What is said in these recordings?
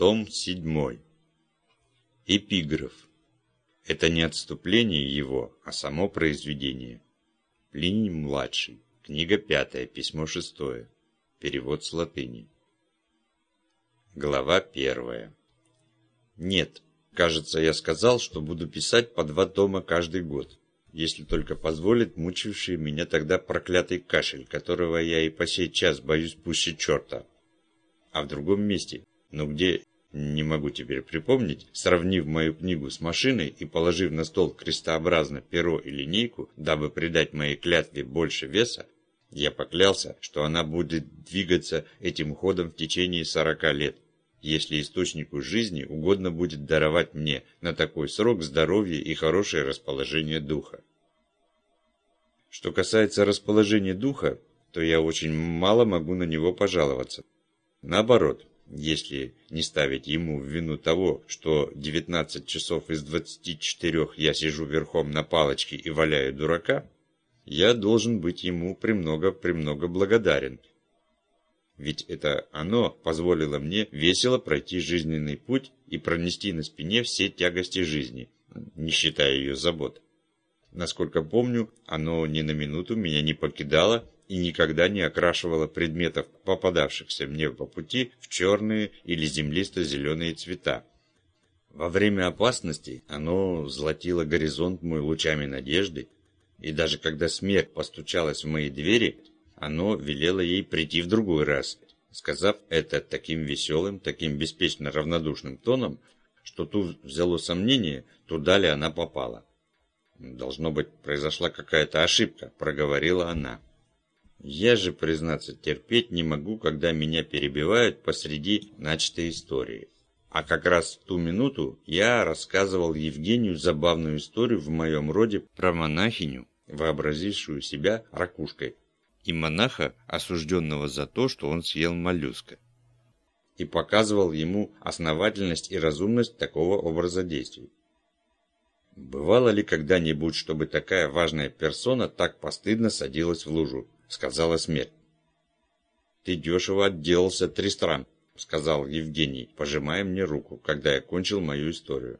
Том 7. Эпиграф. Это не отступление его, а само произведение. Плиний-младший. Книга 5, письмо 6. Перевод с латыни. Глава 1. Нет, кажется, я сказал, что буду писать по два тома каждый год, если только позволит мучивший меня тогда проклятый кашель, которого я и по сей час боюсь пуще черта. А в другом месте, но где не могу теперь припомнить, сравнив мою книгу с машиной и положив на стол крестообразно перо и линейку, дабы придать моей клятве больше веса, я поклялся, что она будет двигаться этим ходом в течение сорока лет, если источнику жизни угодно будет даровать мне на такой срок здоровье и хорошее расположение духа. Что касается расположения духа, то я очень мало могу на него пожаловаться. Наоборот, если не ставить ему в вину того, что 19 часов из 24 я сижу верхом на палочке и валяю дурака, я должен быть ему премного-премного благодарен. Ведь это оно позволило мне весело пройти жизненный путь и пронести на спине все тягости жизни, не считая ее забот. Насколько помню, оно ни на минуту меня не покидало и никогда не окрашивала предметов, попадавшихся мне по пути, в черные или землисто-зеленые цвета. Во время опасности оно золотило горизонт мой лучами надежды, и даже когда смерть постучалась в мои двери, оно велело ей прийти в другой раз, сказав это таким веселым, таким беспечно равнодушным тоном, что тут взяло сомнение, туда ли она попала. «Должно быть, произошла какая-то ошибка», — проговорила она. Я же, признаться, терпеть не могу, когда меня перебивают посреди начатой истории. А как раз в ту минуту я рассказывал Евгению забавную историю в моем роде про монахиню, вообразившую себя ракушкой, и монаха, осужденного за то, что он съел моллюска. И показывал ему основательность и разумность такого образа действий. Бывало ли когда-нибудь, чтобы такая важная персона так постыдно садилась в лужу? Сказала смерть. «Ты дешево отделался, Тристран», — сказал Евгений, пожимая мне руку, когда я кончил мою историю.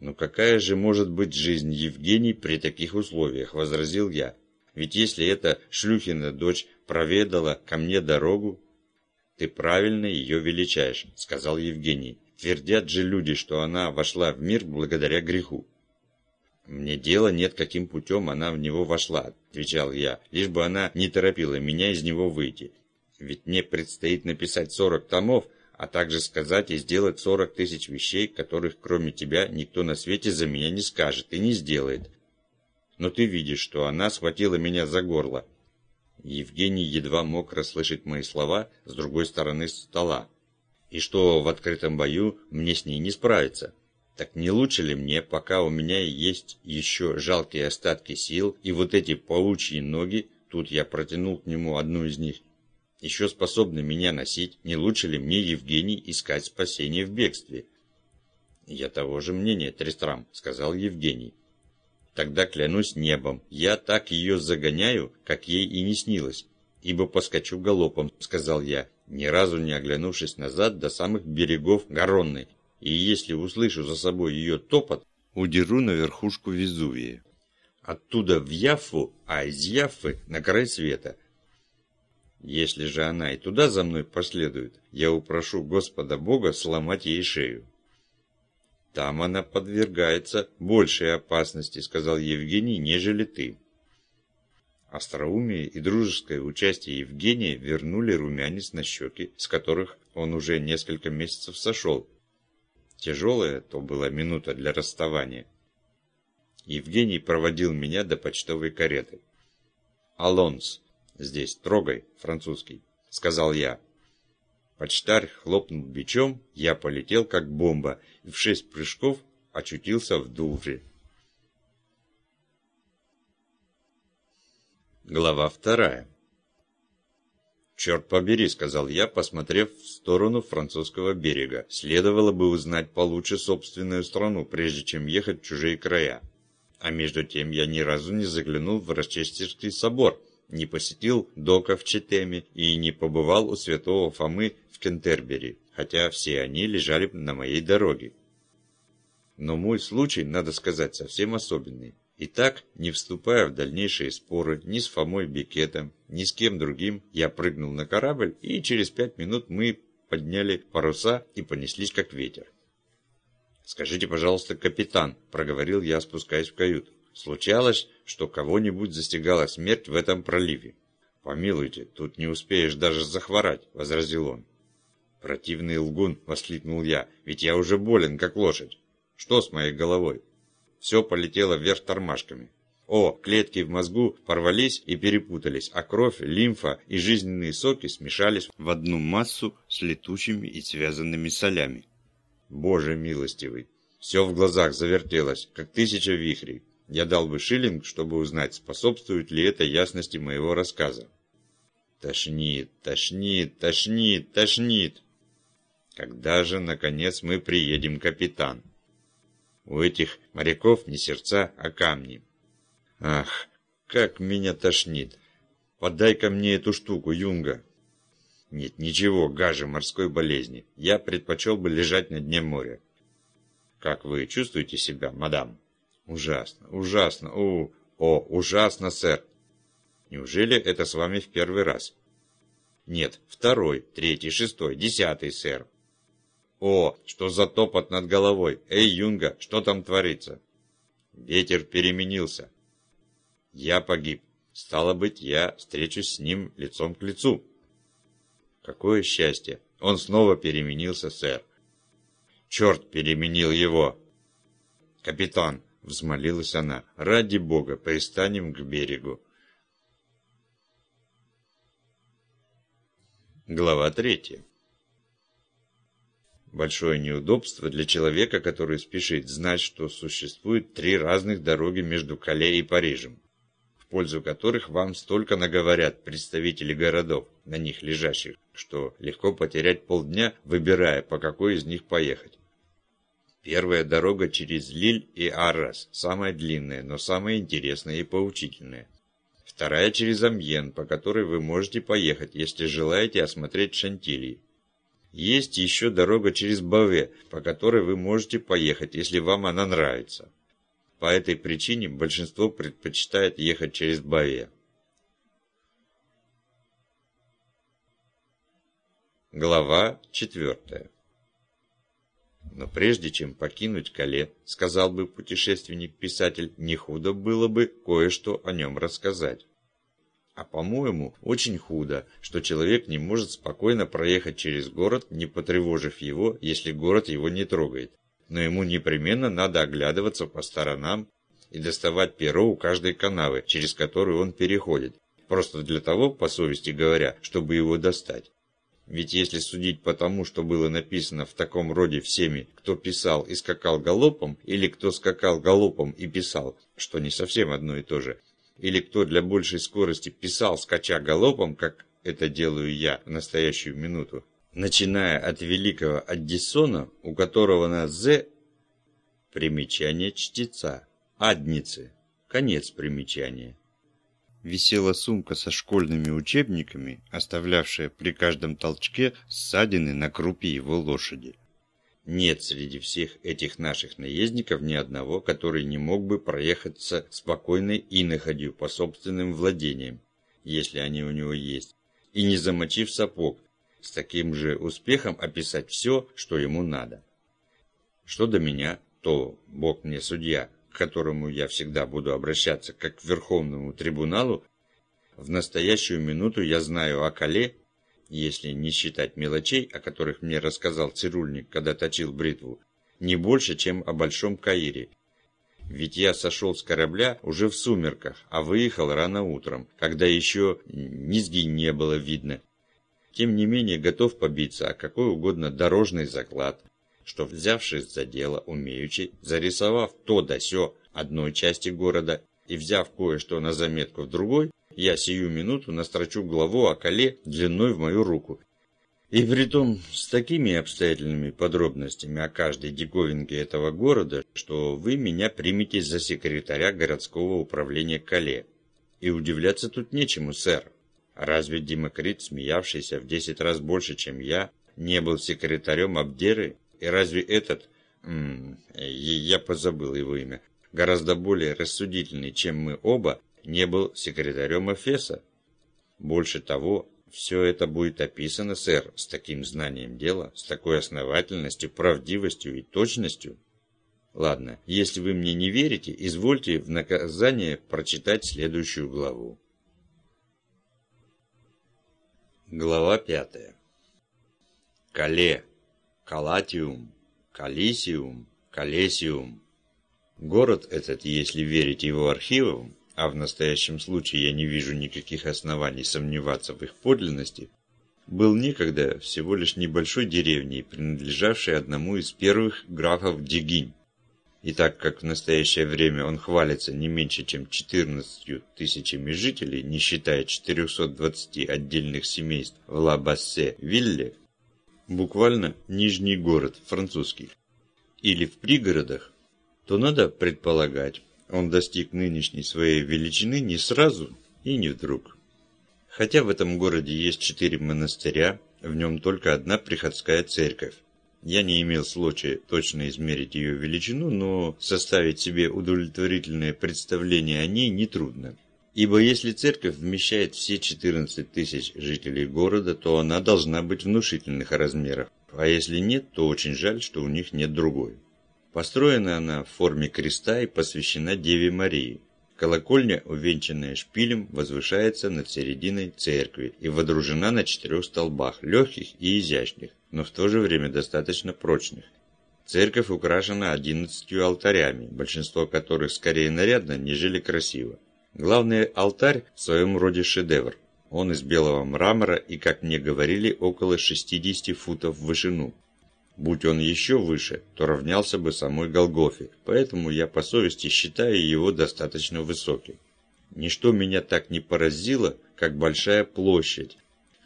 «Ну какая же может быть жизнь Евгений при таких условиях?» — возразил я. «Ведь если эта шлюхина дочь проведала ко мне дорогу...» «Ты правильно ее величаешь», — сказал Евгений. «Твердят же люди, что она вошла в мир благодаря греху. «Мне дела нет, каким путем она в него вошла», – отвечал я, – «лишь бы она не торопила меня из него выйти. Ведь мне предстоит написать сорок томов, а также сказать и сделать сорок тысяч вещей, которых кроме тебя никто на свете за меня не скажет и не сделает. Но ты видишь, что она схватила меня за горло». Евгений едва мог расслышать мои слова с другой стороны стола, и что в открытом бою мне с ней не справиться. Так не лучше ли мне, пока у меня есть еще жалкие остатки сил и вот эти паучьи ноги, тут я протянул к нему одну из них, еще способны меня носить, не лучше ли мне, Евгений, искать спасение в бегстве? Я того же мнения, Трестрам, сказал Евгений. Тогда клянусь небом, я так ее загоняю, как ей и не снилось, ибо поскочу галопом, сказал я, ни разу не оглянувшись назад до самых берегов Гаронны, и если услышу за собой ее топот, удеру на верхушку Везувия. Оттуда в Яффу, а из Яффы на край света. Если же она и туда за мной последует, я упрошу Господа Бога сломать ей шею. Там она подвергается большей опасности, сказал Евгений, нежели ты. Остроумие и дружеское участие Евгения вернули румянец на щеки, с которых он уже несколько месяцев сошел, Тяжелая то была минута для расставания. Евгений проводил меня до почтовой кареты. «Алонс, здесь, трогай, французский», — сказал я. Почтарь хлопнул бичом, я полетел как бомба и в шесть прыжков очутился в Дувре. Глава вторая. «Черт побери», — сказал я, посмотрев в сторону французского берега. «Следовало бы узнать получше собственную страну, прежде чем ехать в чужие края». А между тем я ни разу не заглянул в Рочестерский собор, не посетил Дока в Четеме и не побывал у святого Фомы в Кентербери. хотя все они лежали на моей дороге. Но мой случай, надо сказать, совсем особенный. Итак, не вступая в дальнейшие споры ни с Фомой Бекетом, ни с кем другим, я прыгнул на корабль, и через пять минут мы подняли паруса и понеслись как ветер. «Скажите, пожалуйста, капитан», — проговорил я, спускаясь в каюту, «случалось, что кого-нибудь застигала смерть в этом проливе?» «Помилуйте, тут не успеешь даже захворать», — возразил он. «Противный лгун!» — воскликнул я. «Ведь я уже болен, как лошадь. Что с моей головой?» Все полетело вверх тормашками. О, клетки в мозгу порвались и перепутались, а кровь, лимфа и жизненные соки смешались в одну массу с летучими и связанными солями. Боже милостивый! Все в глазах завертелось, как тысяча вихрей. Я дал бы шиллинг, чтобы узнать, способствует ли это ясности моего рассказа. Тошнит, тошнит, тошнит, тошнит. Когда же, наконец, мы приедем, капитан? У этих моряков не сердца, а камни. Ах, как меня тошнит. Подай-ка мне эту штуку, Юнга. Нет, ничего, гаже морской болезни. Я предпочел бы лежать на дне моря. Как вы чувствуете себя, мадам? Ужасно, ужасно, о, о, ужасно, сэр. Неужели это с вами в первый раз? Нет, второй, третий, шестой, десятый, сэр. О, что за топот над головой! Эй, Юнга, что там творится? Ветер переменился. Я погиб. Стало быть, я встречусь с ним лицом к лицу. Какое счастье! Он снова переменился, сэр. Черт переменил его! Капитан, взмолилась она, ради бога, пристанем к берегу. Глава третья. Большое неудобство для человека, который спешит знать, что существует три разных дороги между Кале и Парижем, в пользу которых вам столько наговорят представители городов, на них лежащих, что легко потерять полдня, выбирая, по какой из них поехать. Первая дорога через Лиль и Аррас, самая длинная, но самая интересная и поучительная. Вторая через Амьен, по которой вы можете поехать, если желаете осмотреть Шантилии. Есть еще дорога через Баве, по которой вы можете поехать, если вам она нравится. По этой причине большинство предпочитает ехать через Баве. Глава четвертая. Но прежде чем покинуть Кале, сказал бы путешественник-писатель, не худо было бы кое-что о нем рассказать. А по-моему, очень худо, что человек не может спокойно проехать через город, не потревожив его, если город его не трогает. Но ему непременно надо оглядываться по сторонам и доставать перо у каждой канавы, через которую он переходит. Просто для того, по совести говоря, чтобы его достать. Ведь если судить по тому, что было написано в таком роде всеми, кто писал и скакал галопом, или кто скакал галопом и писал, что не совсем одно и то же, или кто для большей скорости писал, скача галопом, как это делаю я в настоящую минуту, начиная от великого Аддисона, у которого на «з» примечание чтеца, адницы, конец примечания. Висела сумка со школьными учебниками, оставлявшая при каждом толчке ссадины на крупе его лошади. Нет среди всех этих наших наездников ни одного, который не мог бы проехаться спокойной иноходью по собственным владениям, если они у него есть, и не замочив сапог, с таким же успехом описать все, что ему надо. Что до меня, то Бог мне судья, к которому я всегда буду обращаться как к Верховному трибуналу, в настоящую минуту я знаю о Кале если не считать мелочей, о которых мне рассказал цирульник, когда точил бритву, не больше, чем о Большом Каире. Ведь я сошел с корабля уже в сумерках, а выехал рано утром, когда еще низги не было видно. Тем не менее, готов побиться о какой угодно дорожный заклад, что, взявшись за дело, умеючи, зарисовав то да сё одной части города и взяв кое-что на заметку в другой, я сию минуту настрочу главу о коле длиной в мою руку. И притом с такими обстоятельными подробностями о каждой диковинке этого города, что вы меня примете за секретаря городского управления Кале. И удивляться тут нечему, сэр. Разве Демокрит, смеявшийся в десять раз больше, чем я, не был секретарем Абдеры? И разве этот, м -м, я позабыл его имя, гораздо более рассудительный, чем мы оба, не был секретарем Эфеса? Больше того, все это будет описано, сэр, с таким знанием дела, с такой основательностью, правдивостью и точностью. Ладно, если вы мне не верите, извольте в наказание прочитать следующую главу. Глава пятая. Кале, Калатиум, Калисиум, Калесиум. Город этот, если верить его архивам, а в настоящем случае я не вижу никаких оснований сомневаться в их подлинности, был некогда всего лишь небольшой деревней, принадлежавшей одному из первых графов Дегинь. И так как в настоящее время он хвалится не меньше, чем 14 тысячами жителей, не считая 420 отдельных семейств в Ла-Бассе-Вилле, буквально нижний город, французский, или в пригородах, то надо предполагать, он достиг нынешней своей величины не сразу и не вдруг. Хотя в этом городе есть четыре монастыря, в нем только одна приходская церковь, я не имел случая точно измерить ее величину, но составить себе удовлетворительное представление о ней нетрудно. Ибо если церковь вмещает все 14 тысяч жителей города, то она должна быть внушительных размеров. А если нет, то очень жаль, что у них нет другой. Построена она в форме креста и посвящена Деве Марии. Колокольня, увенчанная шпилем, возвышается над серединой церкви и водружена на четырех столбах, легких и изящных, но в то же время достаточно прочных. Церковь украшена одиннадцатью алтарями, большинство которых скорее нарядно, нежели красиво. Главный алтарь в своем роде шедевр. Он из белого мрамора и, как мне говорили, около 60 футов в вышину. Будь он еще выше, то равнялся бы самой Голгофе, поэтому я по совести считаю его достаточно высоким. Ничто меня так не поразило, как большая площадь,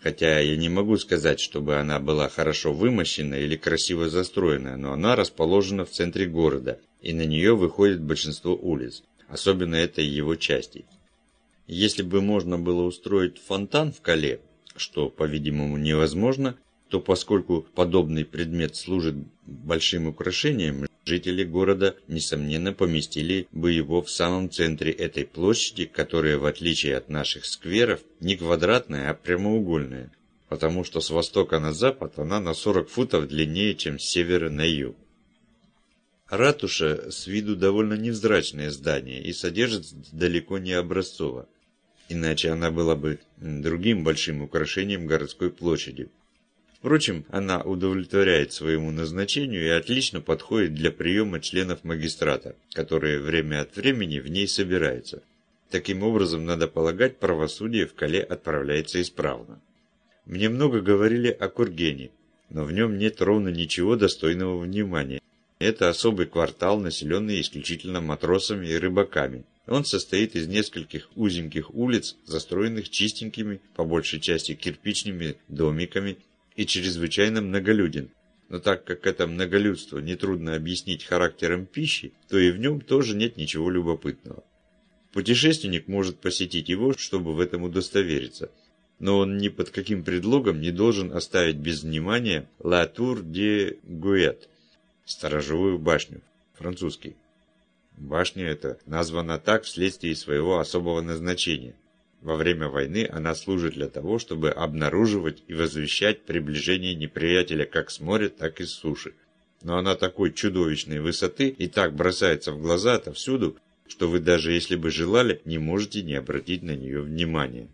хотя я не могу сказать, чтобы она была хорошо вымощена или красиво застроена, но она расположена в центре города, и на нее выходит большинство улиц, особенно этой его части. Если бы можно было устроить фонтан в Кале, что, по-видимому, невозможно, то поскольку подобный предмет служит большим украшением, жители города, несомненно, поместили бы его в самом центре этой площади, которая, в отличие от наших скверов, не квадратная, а прямоугольная, потому что с востока на запад она на 40 футов длиннее, чем с севера на юг. Ратуша с виду довольно невзрачное здание и содержится далеко не образцово, иначе она была бы другим большим украшением городской площади. Впрочем, она удовлетворяет своему назначению и отлично подходит для приема членов магистрата, которые время от времени в ней собираются. Таким образом, надо полагать, правосудие в Кале отправляется исправно. Мне много говорили о Кургене, но в нем нет ровно ничего достойного внимания. Это особый квартал, населенный исключительно матросами и рыбаками. Он состоит из нескольких узеньких улиц, застроенных чистенькими, по большей части кирпичными домиками и чрезвычайно многолюден. Но так как это многолюдство нетрудно объяснить характером пищи, то и в нем тоже нет ничего любопытного. Путешественник может посетить его, чтобы в этом удостовериться. Но он ни под каким предлогом не должен оставить без внимания «La Tour de Guet» – сторожевую башню, французский. Башня эта названа так вследствие своего особого назначения. Во время войны она служит для того, чтобы обнаруживать и возвещать приближение неприятеля как с моря, так и с суши. Но она такой чудовищной высоты и так бросается в глаза отовсюду, что вы даже если бы желали, не можете не обратить на нее внимания.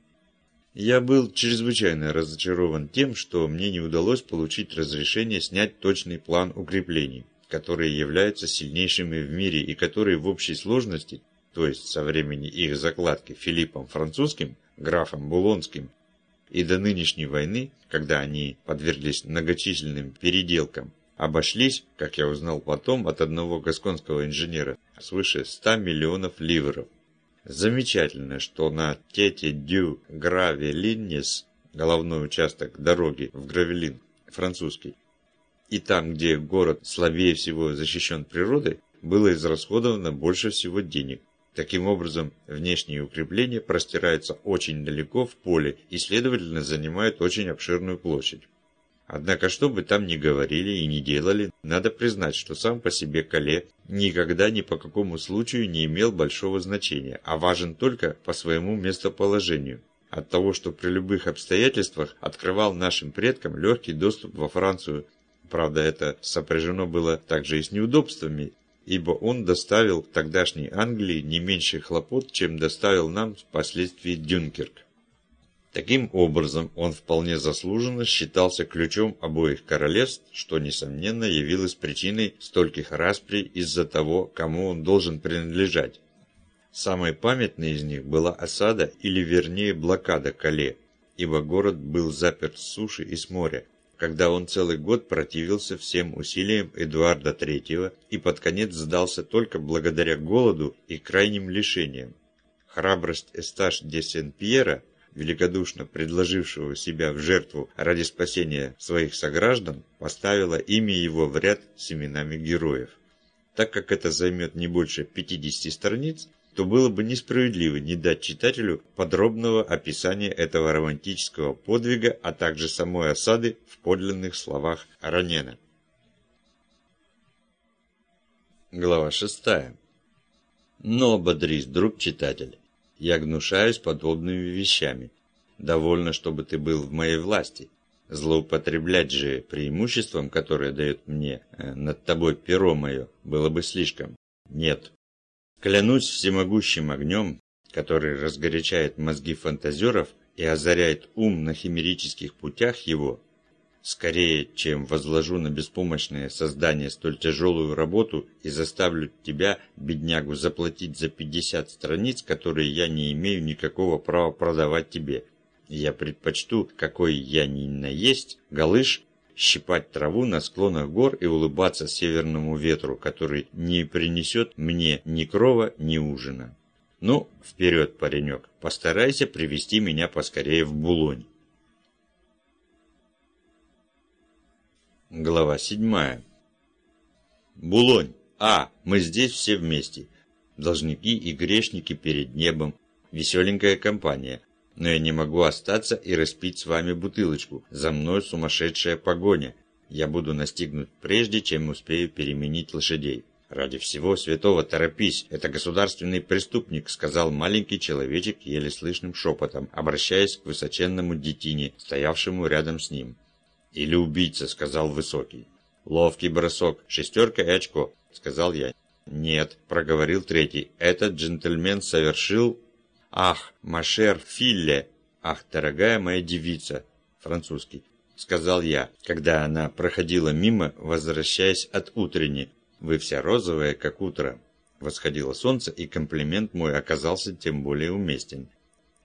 Я был чрезвычайно разочарован тем, что мне не удалось получить разрешение снять точный план укреплений, которые являются сильнейшими в мире и которые в общей сложности то есть со времени их закладки Филиппом Французским, графом Булонским, и до нынешней войны, когда они подверглись многочисленным переделкам, обошлись, как я узнал потом от одного гасконского инженера, свыше 100 миллионов ливров. Замечательно, что на Тете Дю Гравелиннес, головной участок дороги в Гравелин, французский, и там, где город слабее всего защищен природой, было израсходовано больше всего денег. Таким образом, внешние укрепления простираются очень далеко в поле и, следовательно, занимают очень обширную площадь. Однако, что бы там ни говорили и ни делали, надо признать, что сам по себе Кале никогда ни по какому случаю не имел большого значения, а важен только по своему местоположению. От того, что при любых обстоятельствах открывал нашим предкам легкий доступ во Францию. Правда, это сопряжено было также и с неудобствами, ибо он доставил тогдашней Англии не меньше хлопот, чем доставил нам впоследствии Дюнкерк. Таким образом, он вполне заслуженно считался ключом обоих королевств, что, несомненно, явилось причиной стольких расприй из-за того, кому он должен принадлежать. Самой памятной из них была осада, или вернее блокада Кале, ибо город был заперт с суши и с моря, когда он целый год противился всем усилиям Эдуарда III и под конец сдался только благодаря голоду и крайним лишениям. Храбрость Эсташ де Сен-Пьера великодушно предложившего себя в жертву ради спасения своих сограждан, поставила имя его в ряд с именами героев. Так как это займет не больше 50 страниц, то было бы несправедливо не дать читателю подробного описания этого романтического подвига, а также самой осады в подлинных словах Ранена. Глава 6. Но бодрись, друг читатель. Я гнушаюсь подобными вещами. Довольно, чтобы ты был в моей власти. Злоупотреблять же преимуществом, которое дает мне э, над тобой перо мое, было бы слишком. Нет. Клянусь всемогущим огнем, который разгорячает мозги фантазеров и озаряет ум на химерических путях его, Скорее, чем возложу на беспомощное создание столь тяжелую работу и заставлю тебя, беднягу, заплатить за 50 страниц, которые я не имею никакого права продавать тебе. Я предпочту, какой я ни на есть, галыш, щипать траву на склонах гор и улыбаться северному ветру, который не принесет мне ни крова, ни ужина. Ну, вперед, паренек, постарайся привести меня поскорее в Булонь. Глава седьмая. Булонь. А, мы здесь все вместе. Должники и грешники перед небом. Веселенькая компания. Но я не могу остаться и распить с вами бутылочку. За мной сумасшедшая погоня. Я буду настигнут прежде, чем успею переменить лошадей. «Ради всего святого торопись, это государственный преступник», сказал маленький человечек еле слышным шепотом, обращаясь к высоченному детине, стоявшему рядом с ним. «Или убийца», — сказал Высокий. «Ловкий бросок, шестерка и очко», — сказал я. «Нет», — проговорил третий, — «этот джентльмен совершил...» «Ах, Машер Филле! Ах, дорогая моя девица!» Французский. Сказал я, когда она проходила мимо, возвращаясь от утренней. «Вы вся розовая, как утро». Восходило солнце, и комплимент мой оказался тем более уместен.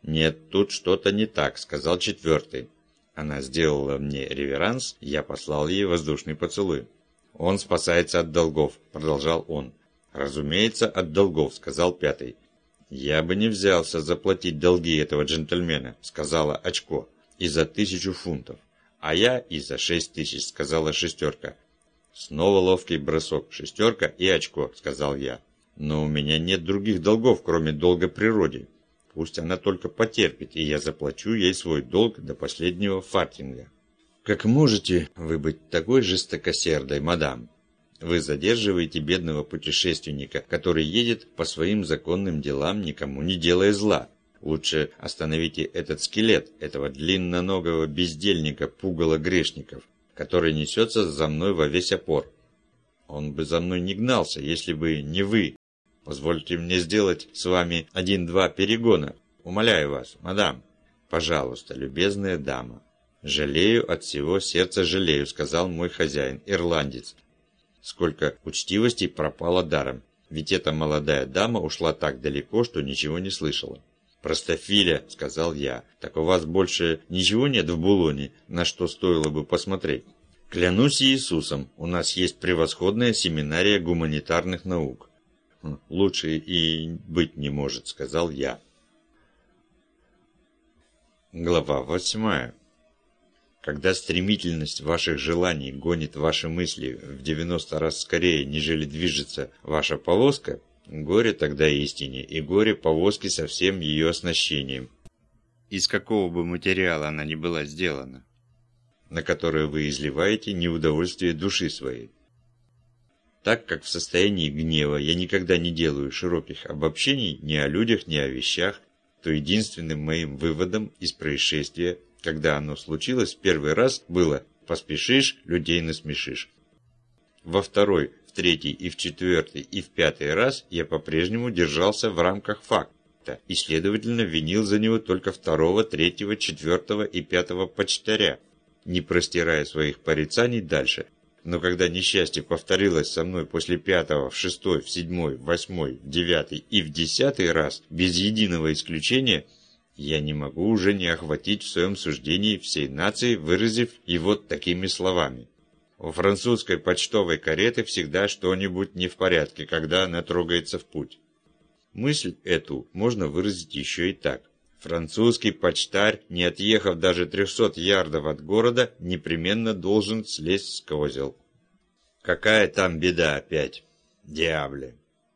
«Нет, тут что-то не так», — сказал четвертый. Она сделала мне реверанс, я послал ей воздушный поцелуй. «Он спасается от долгов», — продолжал он. «Разумеется, от долгов», — сказал пятый. «Я бы не взялся заплатить долги этого джентльмена», — сказала Очко, — «и за тысячу фунтов». «А я и за шесть тысяч», — сказала шестерка. «Снова ловкий бросок, шестерка и очко», — сказал я. «Но у меня нет других долгов, кроме долга природе. Пусть она только потерпит, и я заплачу ей свой долг до последнего фартинга. Как можете вы быть такой жестокосердой, мадам? Вы задерживаете бедного путешественника, который едет по своим законным делам, никому не делая зла. Лучше остановите этот скелет, этого длинноногого бездельника, пугала грешников, который несется за мной во весь опор. Он бы за мной не гнался, если бы не вы, Позвольте мне сделать с вами один-два перегона. Умоляю вас, мадам. Пожалуйста, любезная дама. Жалею от всего сердца жалею, сказал мой хозяин, ирландец. Сколько учтивости пропало даром. Ведь эта молодая дама ушла так далеко, что ничего не слышала. «Простофиля», — сказал я, — «так у вас больше ничего нет в Булоне, на что стоило бы посмотреть?» «Клянусь Иисусом, у нас есть превосходная семинария гуманитарных наук. «Лучше и быть не может», — сказал я. Глава восьмая. Когда стремительность ваших желаний гонит ваши мысли в 90 раз скорее, нежели движется ваша повозка, горе тогда истине, и горе повозки со всем ее оснащением. Из какого бы материала она ни была сделана. на которое вы изливаете неудовольствие души своей. Так как в состоянии гнева я никогда не делаю широких обобщений ни о людях, ни о вещах, то единственным моим выводом из происшествия, когда оно случилось первый раз, было «поспешишь, людей насмешишь». Во второй, в третий и в четвертый и в пятый раз я по-прежнему держался в рамках факта и, следовательно, винил за него только второго, третьего, четвертого и пятого почтаря, не простирая своих порицаний дальше. Но когда несчастье повторилось со мной после пятого, в шестой, в седьмой, в восьмой, в девятый и в десятый раз, без единого исключения, я не могу уже не охватить в своем суждении всей нации, выразив его такими словами. У французской почтовой кареты всегда что-нибудь не в порядке, когда она трогается в путь. Мысль эту можно выразить еще и так. Французский почтарь, не отъехав даже 300 ярдов от города, непременно должен слезть с козел. Какая там беда опять? Диабле.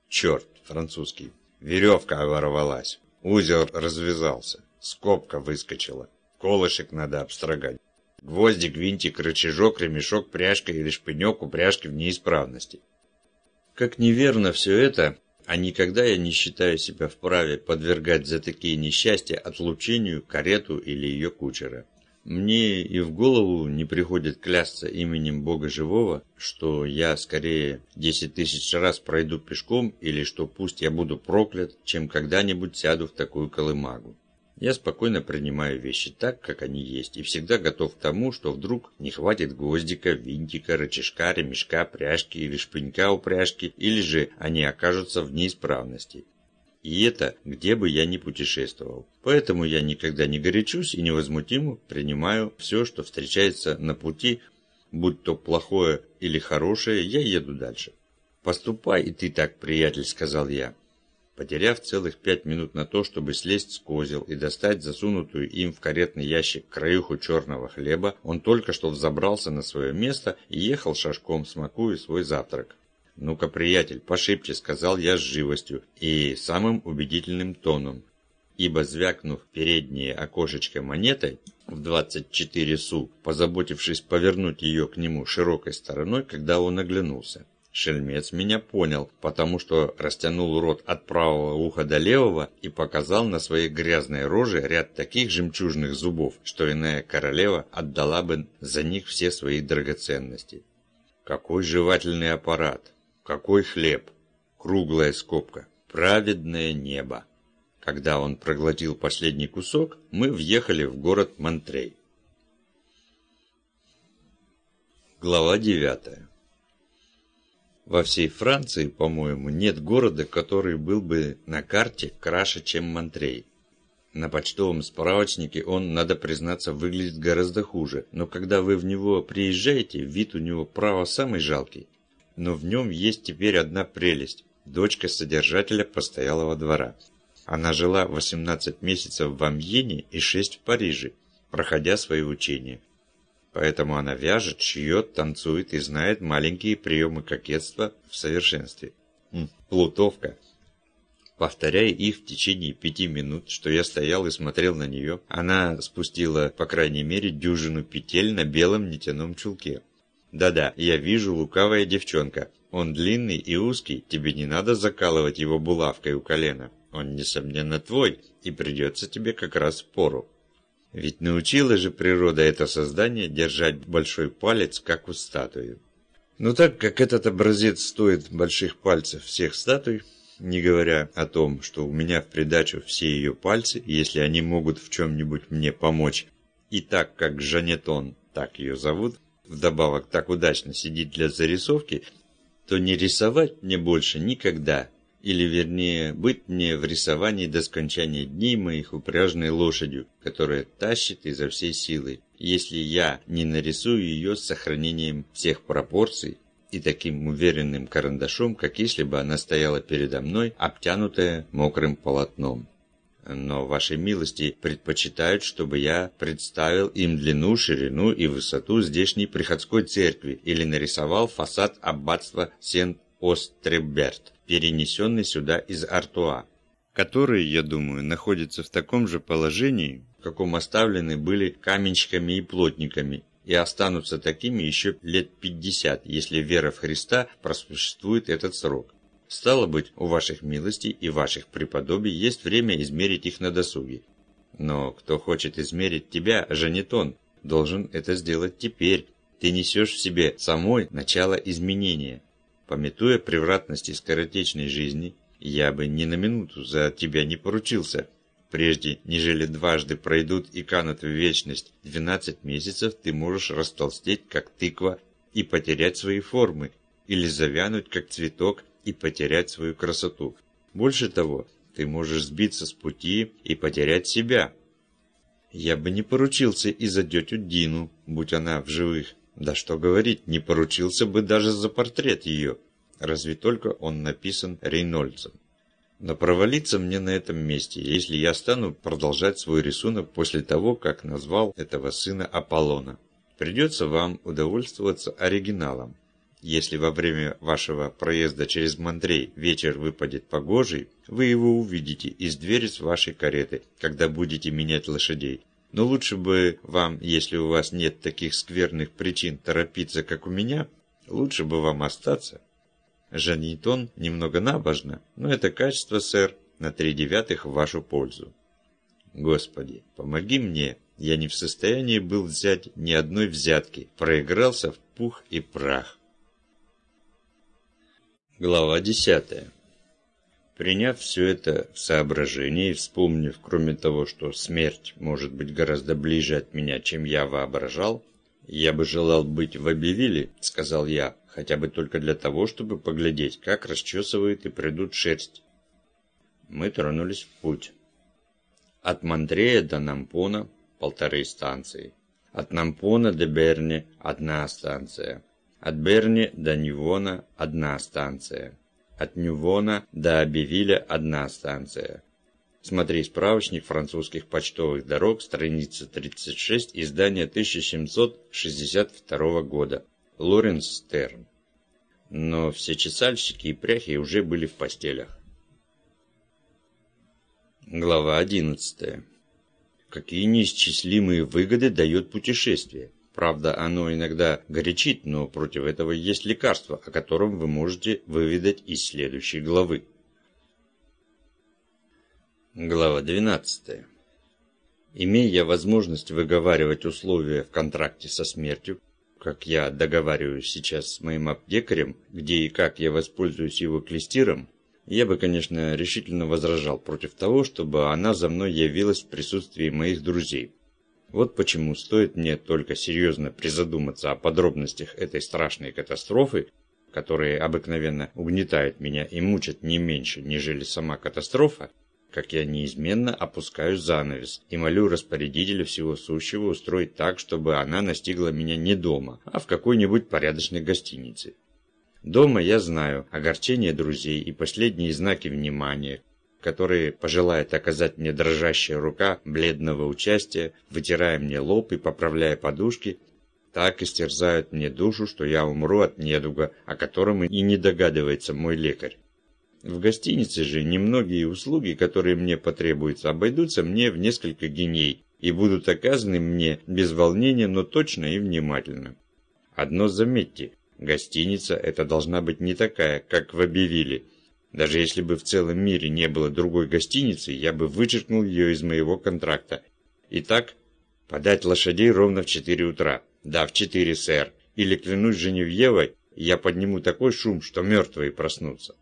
Черт, французский. Веревка оборвалась. Узел развязался. Скобка выскочила. Колышек надо обстрогать. Гвоздик, винтик, рычажок, ремешок, пряжка или шпынек у пряжки в неисправности. Как неверно все это, а никогда я не считаю себя вправе подвергать за такие несчастья отлучению карету или ее кучера. Мне и в голову не приходит клясться именем Бога Живого, что я скорее десять тысяч раз пройду пешком или что пусть я буду проклят, чем когда-нибудь сяду в такую колымагу. Я спокойно принимаю вещи так, как они есть, и всегда готов к тому, что вдруг не хватит гвоздика, винтика, рычажка, ремешка, пряжки или шпынька у пряжки, или же они окажутся в неисправности. И это, где бы я ни путешествовал. Поэтому я никогда не горячусь и невозмутимо принимаю все, что встречается на пути, будь то плохое или хорошее, я еду дальше. «Поступай и ты так, приятель», — сказал я. Потеряв целых пять минут на то, чтобы слезть с козел и достать засунутую им в каретный ящик краюху черного хлеба, он только что взобрался на свое место и ехал шашком, смакуя свой завтрак. «Ну-ка, приятель, пошибче», — сказал я с живостью и самым убедительным тоном, ибо, звякнув переднее окошечко монетой в 24 су, позаботившись повернуть ее к нему широкой стороной, когда он оглянулся. Шельмец меня понял, потому что растянул рот от правого уха до левого и показал на своей грязной роже ряд таких жемчужных зубов, что иная королева отдала бы за них все свои драгоценности. Какой жевательный аппарат! Какой хлеб! Круглая скобка! Праведное небо! Когда он проглотил последний кусок, мы въехали в город Монтрей. Глава девятая во всей Франции, по-моему, нет города, который был бы на карте краше, чем Монтрей. На почтовом справочнике он, надо признаться, выглядит гораздо хуже, но когда вы в него приезжаете, вид у него право самый жалкий. Но в нем есть теперь одна прелесть – дочка содержателя постоялого двора. Она жила 18 месяцев в Амьене и 6 в Париже, проходя свои учения. Поэтому она вяжет, шьет, танцует и знает маленькие приемы кокетства в совершенстве. М, плутовка. Повторяя их в течение пяти минут, что я стоял и смотрел на нее, она спустила, по крайней мере, дюжину петель на белом нитяном чулке. Да-да, я вижу лукавая девчонка. Он длинный и узкий, тебе не надо закалывать его булавкой у колена. Он, несомненно, твой, и придется тебе как раз в пору. Ведь научила же природа это создание держать большой палец, как у статуи. Но так как этот образец стоит больших пальцев всех статуй, не говоря о том, что у меня в придачу все ее пальцы, если они могут в чем-нибудь мне помочь, и так как Жанетон, так ее зовут, вдобавок так удачно сидит для зарисовки, то не рисовать мне больше никогда или вернее, быть мне в рисовании до скончания дней моих упряжной лошадью, которая тащит изо всей силы, если я не нарисую ее с сохранением всех пропорций и таким уверенным карандашом, как если бы она стояла передо мной, обтянутая мокрым полотном. Но, вашей милости, предпочитают, чтобы я представил им длину, ширину и высоту здешней приходской церкви или нарисовал фасад аббатства Сент-Остреберт перенесенный сюда из Артуа, которые, я думаю, находятся в таком же положении, в каком оставлены были каменщиками и плотниками, и останутся такими еще лет 50, если вера в Христа просуществует этот срок. Стало быть, у ваших милостей и ваших преподобий есть время измерить их на досуге. Но кто хочет измерить тебя, Жанетон, должен это сделать теперь. Ты несешь в себе самой начало изменения. Пометуя превратности скоротечной жизни, я бы ни на минуту за тебя не поручился. Прежде, нежели дважды пройдут и канут в вечность 12 месяцев, ты можешь растолстеть, как тыква, и потерять свои формы, или завянуть, как цветок, и потерять свою красоту. Больше того, ты можешь сбиться с пути и потерять себя. Я бы не поручился и за тетю Дину, будь она в живых. Да что говорить, не поручился бы даже за портрет ее. Разве только он написан Рейнольдсом. Но провалиться мне на этом месте, если я стану продолжать свой рисунок после того, как назвал этого сына Аполлона. Придется вам удовольствоваться оригиналом. Если во время вашего проезда через Монтрей вечер выпадет погожий, вы его увидите из двери с вашей кареты, когда будете менять лошадей. Но лучше бы вам, если у вас нет таких скверных причин торопиться, как у меня, лучше бы вам остаться. Жанитон немного набожно, но это качество, сэр, на три девятых в вашу пользу. Господи, помоги мне, я не в состоянии был взять ни одной взятки, проигрался в пух и прах. Глава десятая. Приняв все это в соображение и вспомнив, кроме того, что смерть может быть гораздо ближе от меня, чем я воображал, «Я бы желал быть в Абивиле», — сказал я, хотя бы только для того, чтобы поглядеть, как расчесывает и придут шерсть. Мы тронулись в путь. От Мантрея до Нампона полторы станции. От Нампона до Берни одна станция. От Берни до Нивона одна станция. От Нювона до Абивиля одна станция. Смотри справочник французских почтовых дорог, страница 36, издание 1762 года. Лоренс Стерн. Но все чесальщики и пряхи уже были в постелях. Глава 11. Какие неисчислимые выгоды дает путешествие? Правда, оно иногда горячит, но против этого есть лекарство, о котором вы можете выведать из следующей главы. Глава 12. Имея возможность выговаривать условия в контракте со смертью, как я договариваюсь сейчас с моим аптекарем, где и как я воспользуюсь его клестиром, я бы, конечно, решительно возражал против того, чтобы она за мной явилась в присутствии моих друзей, вот почему стоит мне только серьезно призадуматься о подробностях этой страшной катастрофы, которые обыкновенно угнетают меня и мучат не меньше, нежели сама катастрофа, как я неизменно опускаю занавес и молю распорядителя всего сущего устроить так, чтобы она настигла меня не дома, а в какой-нибудь порядочной гостинице. Дома я знаю огорчение друзей и последние знаки внимания, которые пожелает оказать мне дрожащая рука бледного участия, вытирая мне лоб и поправляя подушки, так истерзают мне душу, что я умру от недуга, о котором и не догадывается мой лекарь. В гостинице же немногие услуги, которые мне потребуются, обойдутся мне в несколько геней и будут оказаны мне без волнения, но точно и внимательно. Одно заметьте, гостиница эта должна быть не такая, как в Абивиле, даже если бы в целом мире не было другой гостиницы, я бы вычеркнул ее из моего контракта. Итак, подать лошадей ровно в 4 утра. Да, в 4, сэр. Или клянусь Женевьевой, я подниму такой шум, что мертвые проснутся.